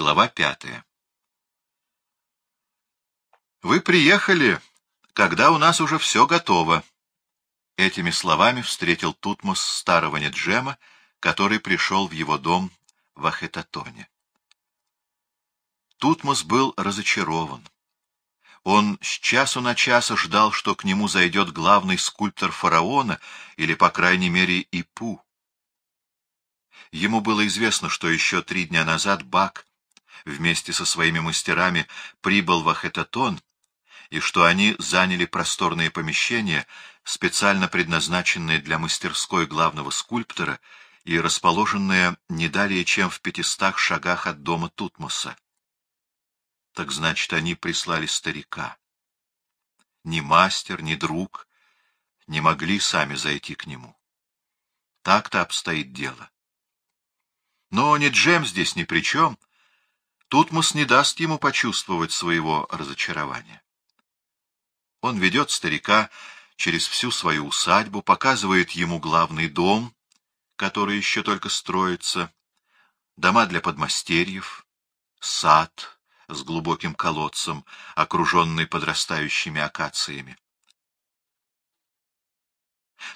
Глава пятая. «Вы приехали, когда у нас уже все готово». Этими словами встретил Тутмос старого Неджема, который пришел в его дом в Ахетатоне. Тутмос был разочарован. Он с часу на час ждал, что к нему зайдет главный скульптор фараона, или, по крайней мере, Ипу. Ему было известно, что еще три дня назад Бак вместе со своими мастерами прибыл в Ахетатон, и что они заняли просторные помещения, специально предназначенные для мастерской главного скульптора и расположенные не далее, чем в пятистах шагах от дома Тутмоса. Так значит, они прислали старика. Ни мастер, ни друг не могли сами зайти к нему. Так-то обстоит дело. Но ни Джем здесь ни при чем. Тутмос не даст ему почувствовать своего разочарования. Он ведет старика через всю свою усадьбу, показывает ему главный дом, который еще только строится, дома для подмастерьев, сад, с глубоким колодцем, окруженный подрастающими акациями.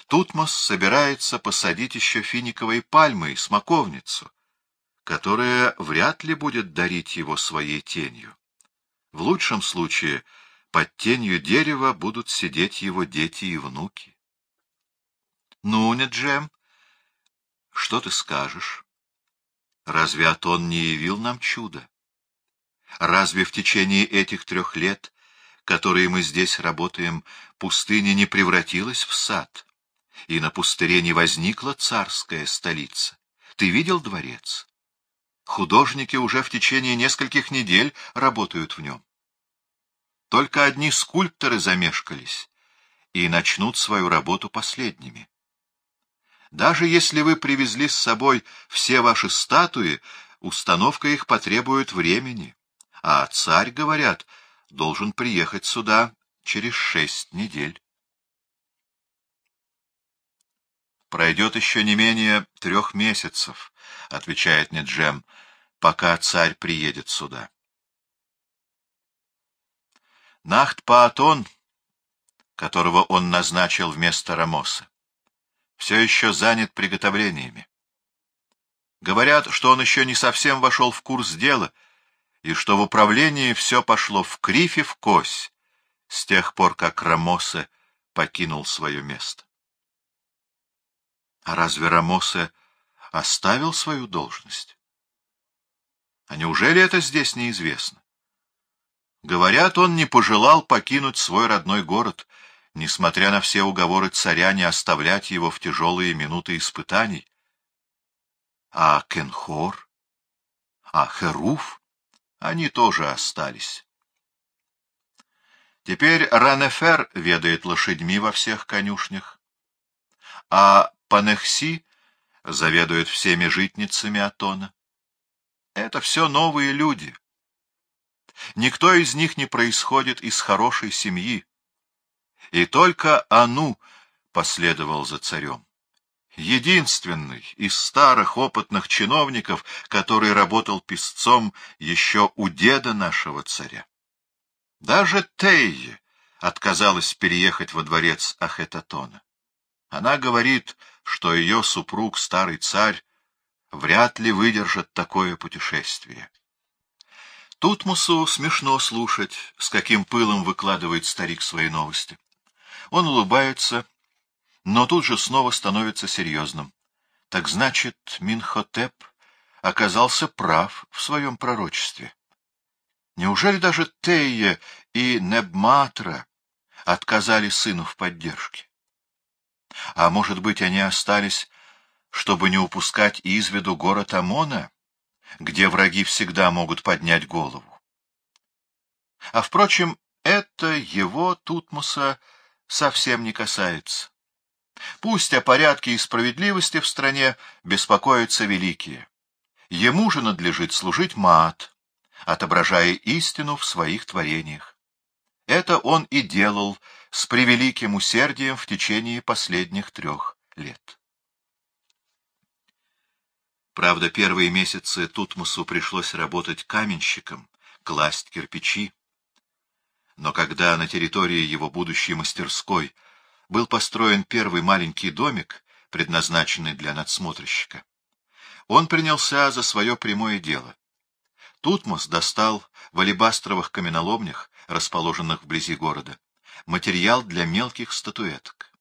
Тутмос собирается посадить еще финиковые пальмы и смоковницу, которая вряд ли будет дарить его своей тенью. В лучшем случае под тенью дерева будут сидеть его дети и внуки. — Ну, не Джем, что ты скажешь? Разве Атон не явил нам чудо? Разве в течение этих трех лет, которые мы здесь работаем, пустыня не превратилась в сад, и на пустыре не возникла царская столица? Ты видел дворец? Художники уже в течение нескольких недель работают в нем. Только одни скульпторы замешкались и начнут свою работу последними. Даже если вы привезли с собой все ваши статуи, установка их потребует времени а царь, говорят, должен приехать сюда через шесть недель. «Пройдет еще не менее трех месяцев», — отвечает Неджем, — «пока царь приедет сюда». Нахт-Паатон, которого он назначил вместо Рамоса, все еще занят приготовлениями. Говорят, что он еще не совсем вошел в курс дела — и что в управлении все пошло в кривь и в кось с тех пор, как Рамосе покинул свое место. А разве Рамосе оставил свою должность? А неужели это здесь неизвестно? Говорят, он не пожелал покинуть свой родной город, несмотря на все уговоры царя не оставлять его в тяжелые минуты испытаний. А Кенхор? А Херуф? Они тоже остались. Теперь Ранефер ведает лошадьми во всех конюшнях, а Панехси заведует всеми житницами Атона. Это все новые люди. Никто из них не происходит из хорошей семьи. И только Ану последовал за царем единственный из старых опытных чиновников, который работал писцом еще у деда нашего царя. Даже Тейе отказалась переехать во дворец Ахетатона. Она говорит, что ее супруг, старый царь, вряд ли выдержит такое путешествие. Тутмусу смешно слушать, с каким пылом выкладывает старик свои новости. Он улыбается но тут же снова становится серьезным. Так значит, Минхотеп оказался прав в своем пророчестве. Неужели даже Тея и Небматра отказали сыну в поддержке? А может быть, они остались, чтобы не упускать из виду город Амона, где враги всегда могут поднять голову? А, впрочем, это его, Тутмоса, совсем не касается. Пусть о порядке и справедливости в стране беспокоятся великие. Ему же надлежит служить Маат, отображая истину в своих творениях. Это он и делал с превеликим усердием в течение последних трех лет. Правда, первые месяцы Тутмосу пришлось работать каменщиком, класть кирпичи. Но когда на территории его будущей мастерской был построен первый маленький домик, предназначенный для надсмотрщика, он принялся за свое прямое дело. Тутмос достал в алебастровых каменоломнях, расположенных вблизи города, материал для мелких статуэток.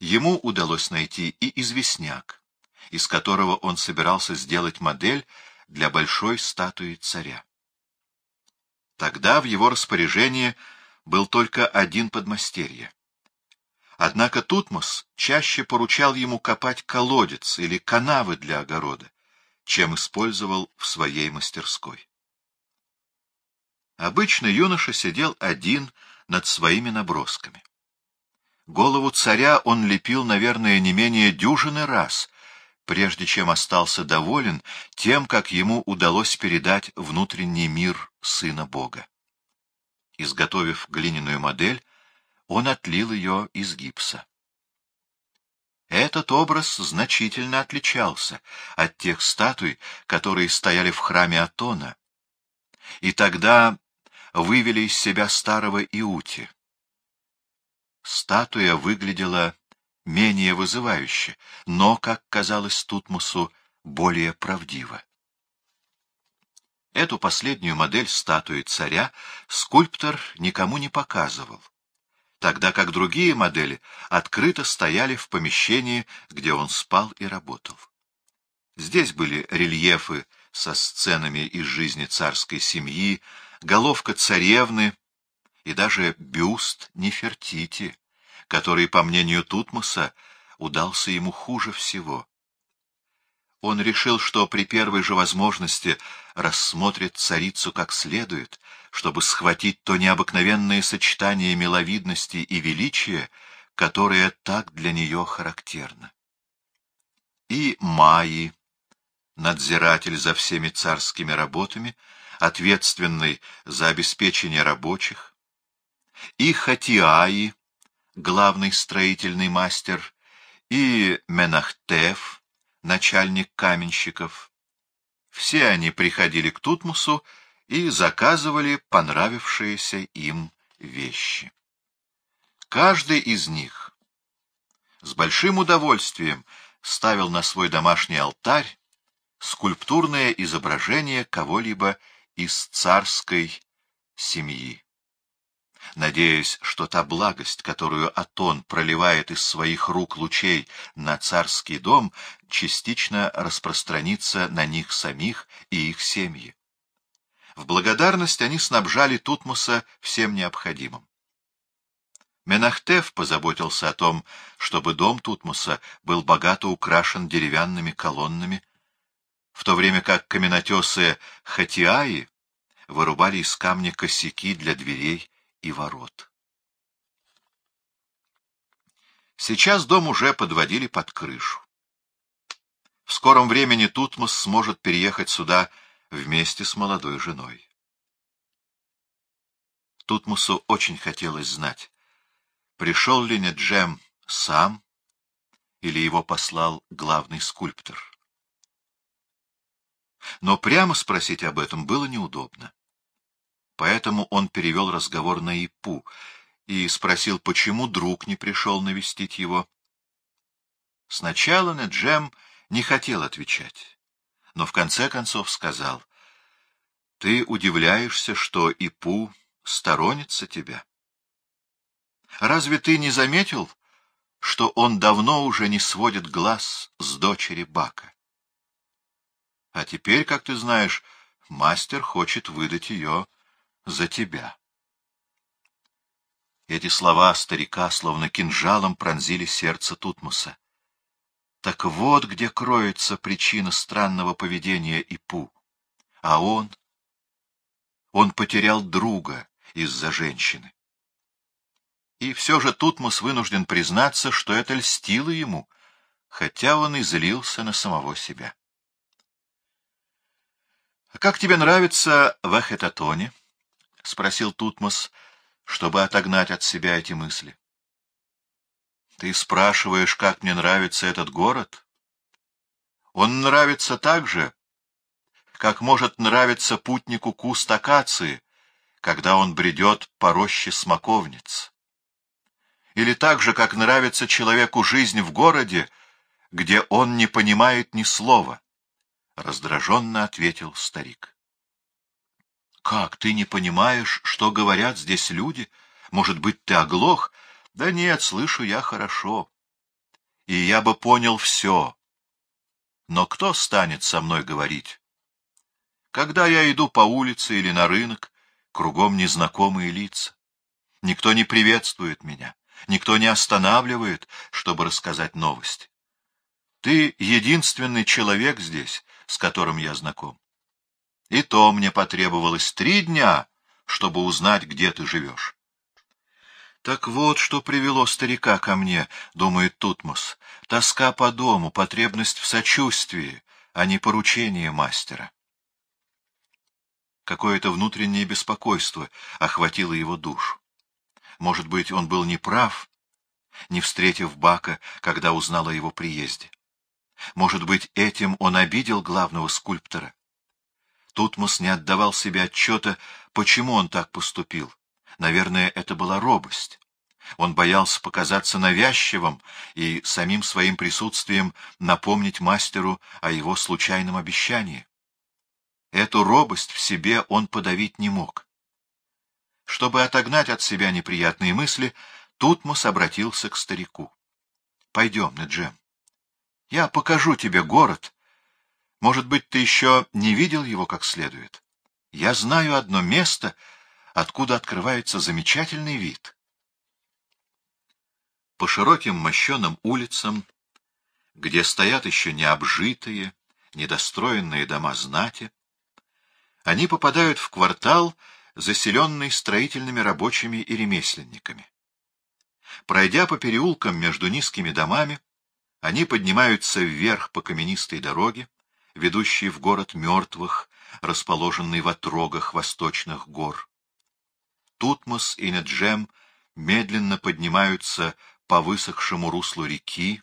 Ему удалось найти и известняк, из которого он собирался сделать модель для большой статуи царя. Тогда в его распоряжении был только один подмастерье. Однако Тутмос чаще поручал ему копать колодец или канавы для огорода, чем использовал в своей мастерской. Обычно юноша сидел один над своими набросками. Голову царя он лепил, наверное, не менее дюжины раз, прежде чем остался доволен тем, как ему удалось передать внутренний мир Сына Бога. Изготовив глиняную модель, он отлил ее из гипса. Этот образ значительно отличался от тех статуй, которые стояли в храме Атона, и тогда вывели из себя старого Иути. Статуя выглядела менее вызывающе, но, как казалось Тутмосу, более правдиво. Эту последнюю модель статуи царя скульптор никому не показывал тогда как другие модели открыто стояли в помещении, где он спал и работал. Здесь были рельефы со сценами из жизни царской семьи, головка царевны и даже бюст Нефертити, который, по мнению Тутмоса, удался ему хуже всего. Он решил, что при первой же возможности рассмотрит царицу как следует, чтобы схватить то необыкновенное сочетание миловидности и величия, которое так для нее характерно. И Майи, надзиратель за всеми царскими работами, ответственный за обеспечение рабочих, и Хатиаи, главный строительный мастер, и Менахтев, начальник каменщиков. Все они приходили к Тутмусу и заказывали понравившиеся им вещи. Каждый из них с большим удовольствием ставил на свой домашний алтарь скульптурное изображение кого-либо из царской семьи надеясь, что та благость, которую Атон проливает из своих рук лучей на царский дом, частично распространится на них самих и их семьи. В благодарность они снабжали Тутмоса всем необходимым. Менахтев позаботился о том, чтобы дом Тутмоса был богато украшен деревянными колоннами, в то время как каменотесы Хатиаи вырубали из камня косяки для дверей и ворот. Сейчас дом уже подводили под крышу. В скором времени Тутмос сможет переехать сюда вместе с молодой женой. Тутмосу очень хотелось знать, пришел ли Неджем сам или его послал главный скульптор. Но прямо спросить об этом было неудобно. Поэтому он перевел разговор на Ипу и спросил, почему друг не пришел навестить его. Сначала Неджем не хотел отвечать, но в конце концов сказал, «Ты удивляешься, что Ипу сторонится тебя? Разве ты не заметил, что он давно уже не сводит глаз с дочери Бака? А теперь, как ты знаешь, мастер хочет выдать ее за тебя. Эти слова старика словно кинжалом пронзили сердце Тутмоса. Так вот где кроется причина странного поведения Ипу. А он? Он потерял друга из-за женщины. И все же Тутмос вынужден признаться, что это льстило ему, хотя он и злился на самого себя. — как тебе нравится в Эхетатоне? — спросил Тутмос, чтобы отогнать от себя эти мысли. — Ты спрашиваешь, как мне нравится этот город? Он нравится так же, как может нравиться путнику куст акации, когда он бредет по роще смоковниц. Или так же, как нравится человеку жизнь в городе, где он не понимает ни слова, — раздраженно ответил старик. — Как, ты не понимаешь, что говорят здесь люди? Может быть, ты оглох? Да нет, слышу я хорошо. И я бы понял все. Но кто станет со мной говорить? Когда я иду по улице или на рынок, кругом незнакомые лица. Никто не приветствует меня, никто не останавливает, чтобы рассказать новости. Ты единственный человек здесь, с которым я знаком. И то мне потребовалось три дня, чтобы узнать, где ты живешь. Так вот, что привело старика ко мне, думает Тутмос. Тоска по дому, потребность в сочувствии, а не поручение мастера. Какое-то внутреннее беспокойство охватило его душу. Может быть, он был неправ, не встретив Бака, когда узнал о его приезде. Может быть, этим он обидел главного скульптора. Тутмос не отдавал себе отчета, почему он так поступил. Наверное, это была робость. Он боялся показаться навязчивым и самим своим присутствием напомнить мастеру о его случайном обещании. Эту робость в себе он подавить не мог. Чтобы отогнать от себя неприятные мысли, Тутмос обратился к старику. — Пойдем, Неджем. Я покажу тебе город. Может быть, ты еще не видел его как следует. Я знаю одно место, откуда открывается замечательный вид. По широким мощеным улицам, где стоят еще необжитые, недостроенные дома знати, они попадают в квартал, заселенный строительными рабочими и ремесленниками. Пройдя по переулкам между низкими домами, они поднимаются вверх по каменистой дороге, ведущей в город мертвых, расположенный в отрогах восточных гор. Тутмос и Неджем медленно поднимаются по высохшему руслу реки,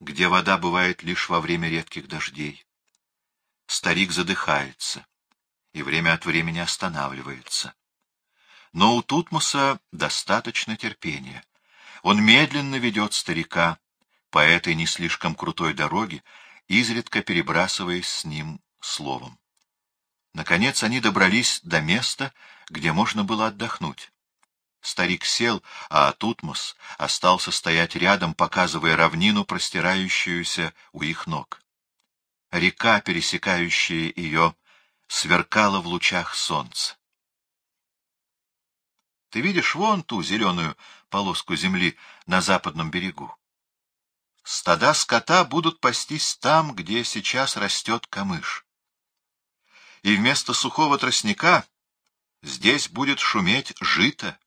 где вода бывает лишь во время редких дождей. Старик задыхается и время от времени останавливается. Но у Тутмоса достаточно терпения. Он медленно ведет старика, по этой не слишком крутой дороге, изредка перебрасываясь с ним словом. Наконец они добрались до места, где можно было отдохнуть. Старик сел, а Тутмос остался стоять рядом, показывая равнину, простирающуюся у их ног. Река, пересекающая ее, сверкала в лучах солнца. Ты видишь вон ту зеленую полоску земли на западном берегу? Стада скота будут пастись там, где сейчас растет камыш. И вместо сухого тростника здесь будет шуметь жито.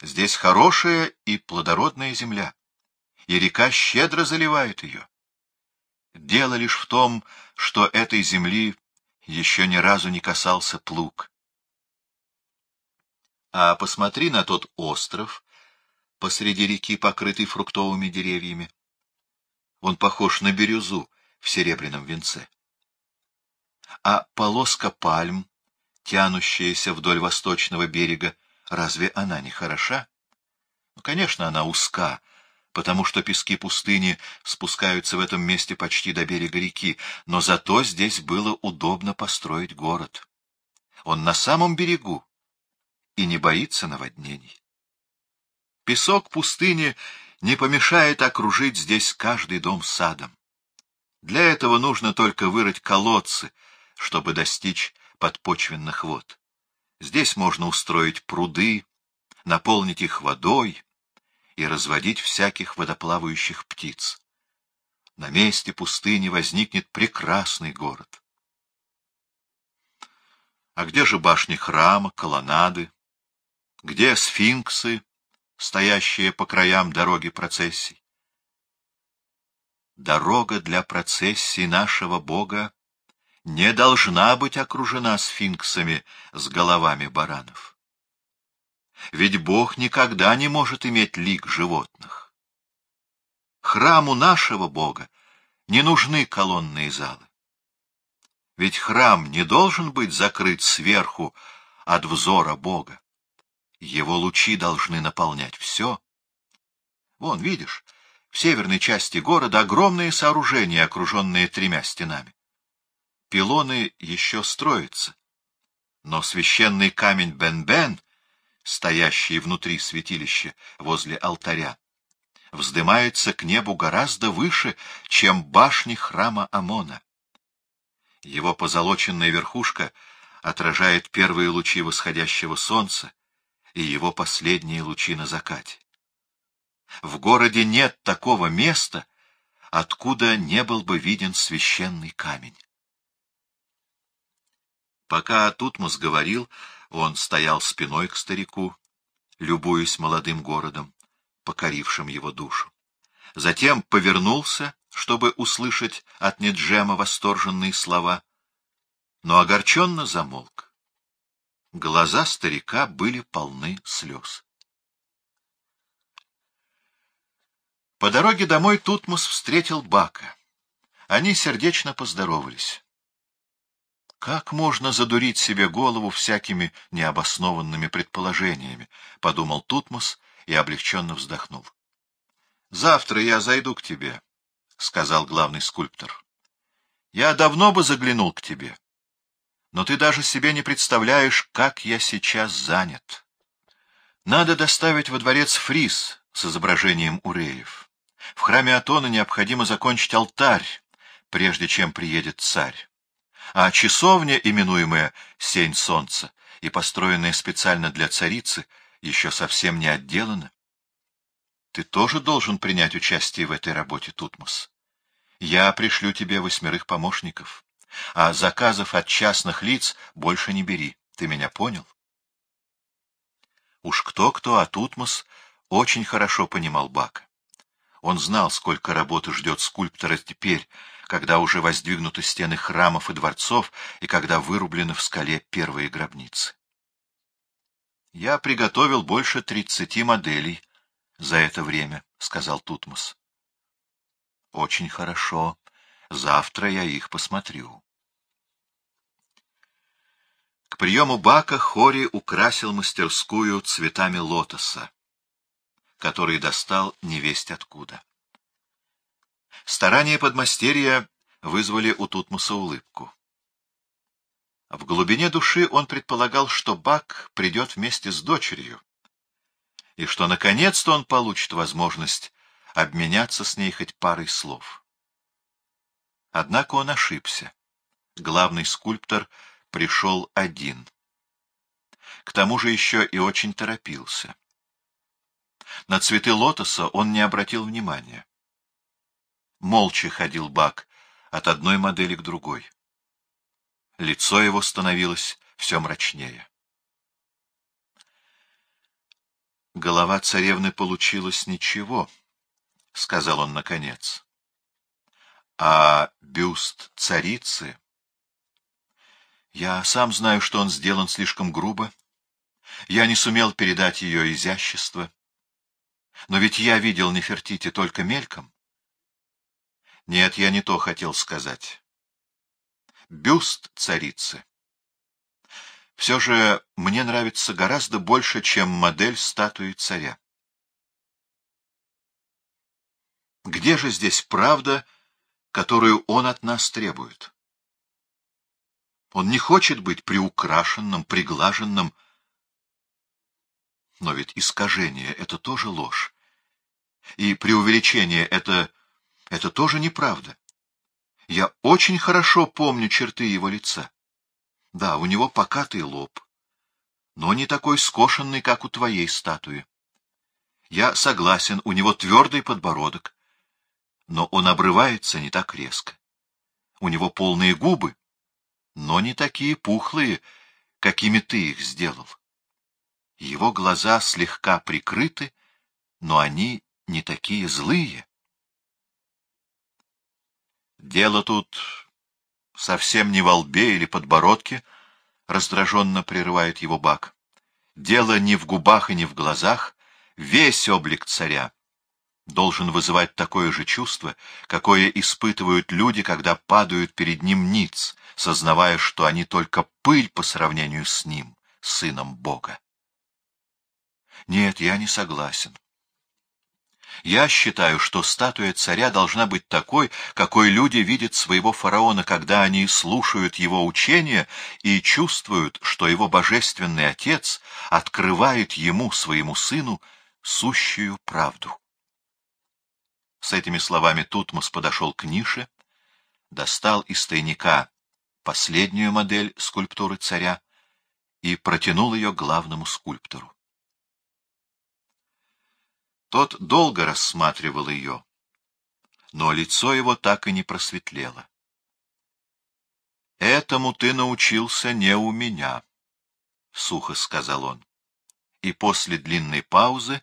Здесь хорошая и плодородная земля, и река щедро заливает ее. Дело лишь в том, что этой земли еще ни разу не касался плуг. А посмотри на тот остров, посреди реки, покрытый фруктовыми деревьями. Он похож на бирюзу в серебряном венце. А полоска пальм, тянущаяся вдоль восточного берега, разве она не хороша? Ну, конечно, она узка, потому что пески пустыни спускаются в этом месте почти до берега реки, но зато здесь было удобно построить город. Он на самом берегу и не боится наводнений. Песок пустыни не помешает окружить здесь каждый дом садом. Для этого нужно только вырыть колодцы, чтобы достичь подпочвенных вод. Здесь можно устроить пруды, наполнить их водой и разводить всяких водоплавающих птиц. На месте пустыни возникнет прекрасный город. А где же башни храма, колоннады? Где сфинксы, стоящие по краям дороги процессий. Дорога для процессий нашего Бога не должна быть окружена сфинксами с головами баранов. Ведь Бог никогда не может иметь лик животных. Храму нашего Бога не нужны колонные залы. Ведь храм не должен быть закрыт сверху от взора Бога. Его лучи должны наполнять все. Вон, видишь, в северной части города огромные сооружения, окруженные тремя стенами. Пилоны еще строятся, но священный камень Бен-Бен, стоящий внутри святилища возле алтаря, вздымается к небу гораздо выше, чем башни храма Амона. Его позолоченная верхушка отражает первые лучи восходящего солнца и его последние лучи на закате. В городе нет такого места, откуда не был бы виден священный камень. Пока Тутмос говорил, он стоял спиной к старику, любуясь молодым городом, покорившим его душу. Затем повернулся чтобы услышать от Неджема восторженные слова, но огорченно замолк. Глаза старика были полны слез. По дороге домой Тутмос встретил Бака. Они сердечно поздоровались. «Как можно задурить себе голову всякими необоснованными предположениями?» — подумал Тутмос и облегченно вздохнул. «Завтра я зайду к тебе. — сказал главный скульптор. — Я давно бы заглянул к тебе, но ты даже себе не представляешь, как я сейчас занят. Надо доставить во дворец фриз с изображением уреев. В храме Атона необходимо закончить алтарь, прежде чем приедет царь. А часовня, именуемая «Сень солнца» и построенная специально для царицы, еще совсем не отделана. Ты тоже должен принять участие в этой работе, Тутмос. Я пришлю тебе восьмерых помощников, а заказов от частных лиц больше не бери. Ты меня понял? Уж кто-кто, а Тутмос очень хорошо понимал Бака. Он знал, сколько работы ждет скульптора теперь, когда уже воздвигнуты стены храмов и дворцов, и когда вырублены в скале первые гробницы. «Я приготовил больше тридцати моделей за это время», — сказал Тутмос. Очень хорошо. Завтра я их посмотрю. К приему Бака Хори украсил мастерскую цветами лотоса, который достал невесть откуда. Старания подмастерья вызвали у Тутмоса улыбку. В глубине души он предполагал, что Бак придет вместе с дочерью, и что наконец-то он получит возможность обменяться с ней хоть парой слов. Однако он ошибся. Главный скульптор пришел один. К тому же еще и очень торопился. На цветы лотоса он не обратил внимания. Молча ходил Бак от одной модели к другой. Лицо его становилось все мрачнее. Голова царевны получилась ничего —— сказал он наконец. — А бюст царицы? Я сам знаю, что он сделан слишком грубо. Я не сумел передать ее изящество. Но ведь я видел Нефертити только мельком. Нет, я не то хотел сказать. Бюст царицы. Все же мне нравится гораздо больше, чем модель статуи царя. Где же здесь правда, которую он от нас требует? Он не хочет быть приукрашенным, приглаженным. Но ведь искажение — это тоже ложь. И преувеличение — это... это тоже неправда. Я очень хорошо помню черты его лица. Да, у него покатый лоб, но не такой скошенный, как у твоей статуи. Я согласен, у него твердый подбородок, но он обрывается не так резко. У него полные губы, но не такие пухлые, какими ты их сделал. Его глаза слегка прикрыты, но они не такие злые. Дело тут совсем не во лбе или подбородке, раздраженно прерывает его Бак. Дело не в губах и не в глазах, весь облик царя должен вызывать такое же чувство, какое испытывают люди, когда падают перед ним ниц, сознавая, что они только пыль по сравнению с ним, сыном Бога. Нет, я не согласен. Я считаю, что статуя царя должна быть такой, какой люди видят своего фараона, когда они слушают его учения и чувствуют, что его божественный отец открывает ему, своему сыну, сущую правду. С этими словами Тутмос подошел к нише, достал из тайника последнюю модель скульптуры царя и протянул ее главному скульптору. Тот долго рассматривал ее, но лицо его так и не просветлело. «Этому ты научился не у меня», — сухо сказал он. И после длинной паузы,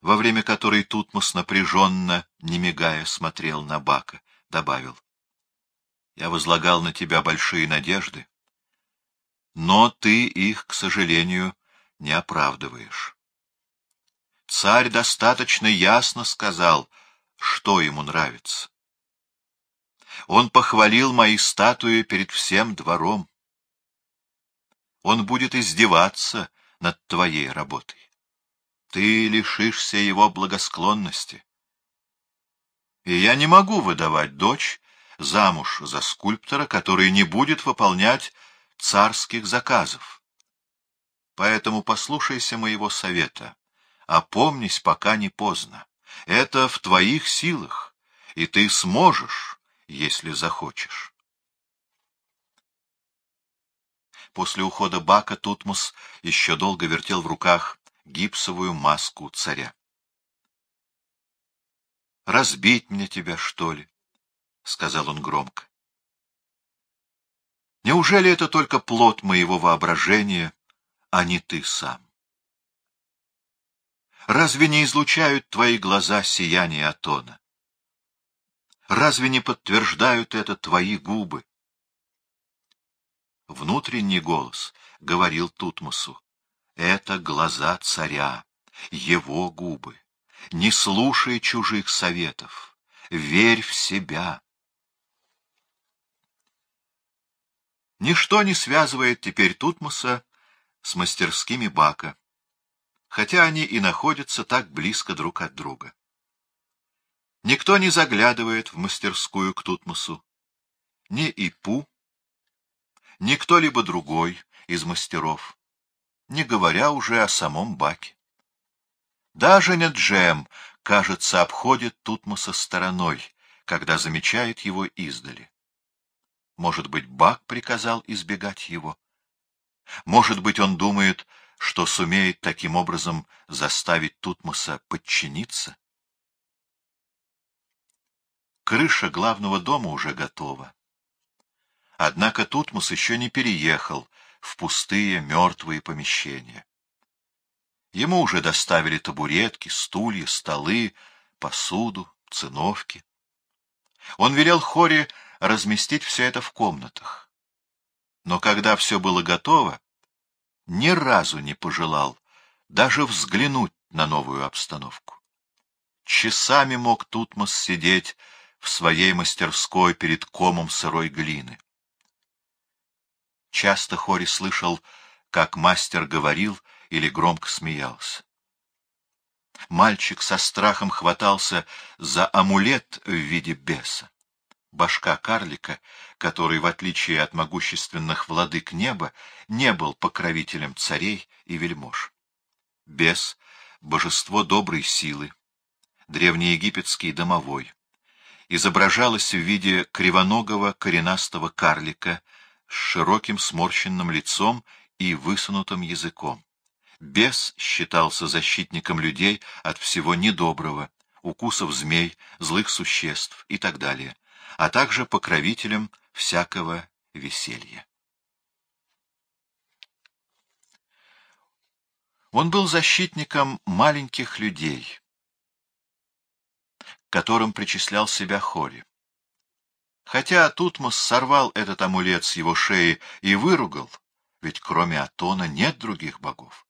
во время которой Тутмос напряженно, не мигая, смотрел на Бака, добавил. «Я возлагал на тебя большие надежды, но ты их, к сожалению, не оправдываешь». Царь достаточно ясно сказал, что ему нравится. Он похвалил мои статуи перед всем двором. Он будет издеваться над твоей работой. Ты лишишься его благосклонности. И я не могу выдавать дочь замуж за скульптора, который не будет выполнять царских заказов. Поэтому послушайся моего совета опомнись, пока не поздно. Это в твоих силах, и ты сможешь, если захочешь. После ухода Бака Тутмос еще долго вертел в руках гипсовую маску царя. «Разбить мне тебя, что ли?» — сказал он громко. «Неужели это только плод моего воображения, а не ты сам?» Разве не излучают твои глаза сияние Атона? Разве не подтверждают это твои губы? Внутренний голос говорил Тутмосу. Это глаза царя, его губы. Не слушай чужих советов, верь в себя. Ничто не связывает теперь Тутмоса с мастерскими Бака хотя они и находятся так близко друг от друга. Никто не заглядывает в мастерскую к Тутмосу, ни Ипу, ни кто-либо другой из мастеров, не говоря уже о самом Баке. Даже Неджем, кажется, обходит Тутмоса стороной, когда замечает его издали. Может быть, Бак приказал избегать его? Может быть, он думает, что сумеет таким образом заставить Тутмоса подчиниться? Крыша главного дома уже готова. Однако Тутмос еще не переехал в пустые мертвые помещения. Ему уже доставили табуретки, стулья, столы, посуду, циновки. Он велел Хоре разместить все это в комнатах. Но когда все было готово, ни разу не пожелал даже взглянуть на новую обстановку. Часами мог Тутмос сидеть в своей мастерской перед комом сырой глины. Часто Хори слышал, как мастер говорил или громко смеялся. Мальчик со страхом хватался за амулет в виде беса башка карлика, который, в отличие от могущественных владык неба, не был покровителем царей и вельмож. Бес — божество доброй силы, древнеегипетский домовой, изображалось в виде кривоногого коренастого карлика с широким сморщенным лицом и высунутым языком. Бес считался защитником людей от всего недоброго, укусов змей, злых существ и так далее а также покровителем всякого веселья. Он был защитником маленьких людей, к которым причислял себя Хори. Хотя Тутмос сорвал этот амулет с его шеи и выругал, ведь кроме Атона нет других богов.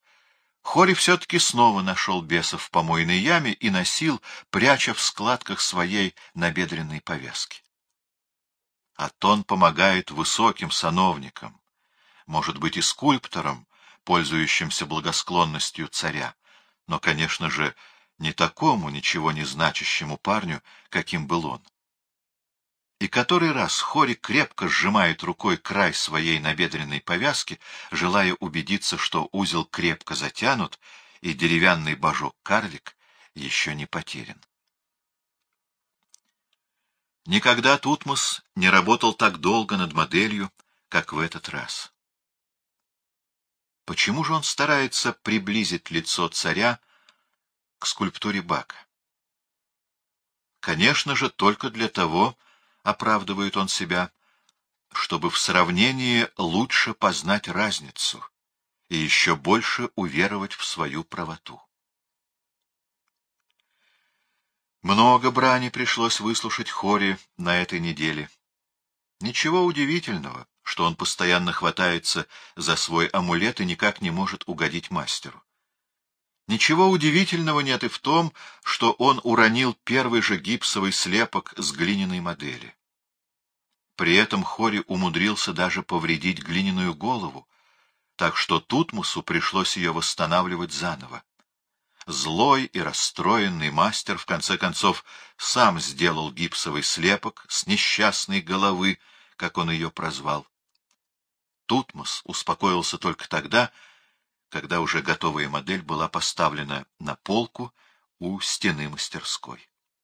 Хори все-таки снова нашел бесов в помойной яме и носил, пряча в складках своей набедренной повязки. Атон помогает высоким сановникам, может быть и скульпторам, пользующимся благосклонностью царя, но, конечно же, не такому ничего не значащему парню, каким был он. И который раз Хори крепко сжимает рукой край своей набедренной повязки, желая убедиться, что узел крепко затянут, и деревянный божок-карлик еще не потерян. Никогда Тутмос не работал так долго над моделью, как в этот раз. Почему же он старается приблизить лицо царя к скульптуре Бака? Конечно же, только для того, оправдывает он себя, чтобы в сравнении лучше познать разницу и еще больше уверовать в свою правоту. Много брани пришлось выслушать Хори на этой неделе. Ничего удивительного, что он постоянно хватается за свой амулет и никак не может угодить мастеру. Ничего удивительного нет и в том, что он уронил первый же гипсовый слепок с глиняной модели. При этом Хори умудрился даже повредить глиняную голову, так что Тутмусу пришлось ее восстанавливать заново. Злой и расстроенный мастер, в конце концов, сам сделал гипсовый слепок с несчастной головы, как он ее прозвал. Тутмос успокоился только тогда, когда уже готовая модель была поставлена на полку у стены мастерской.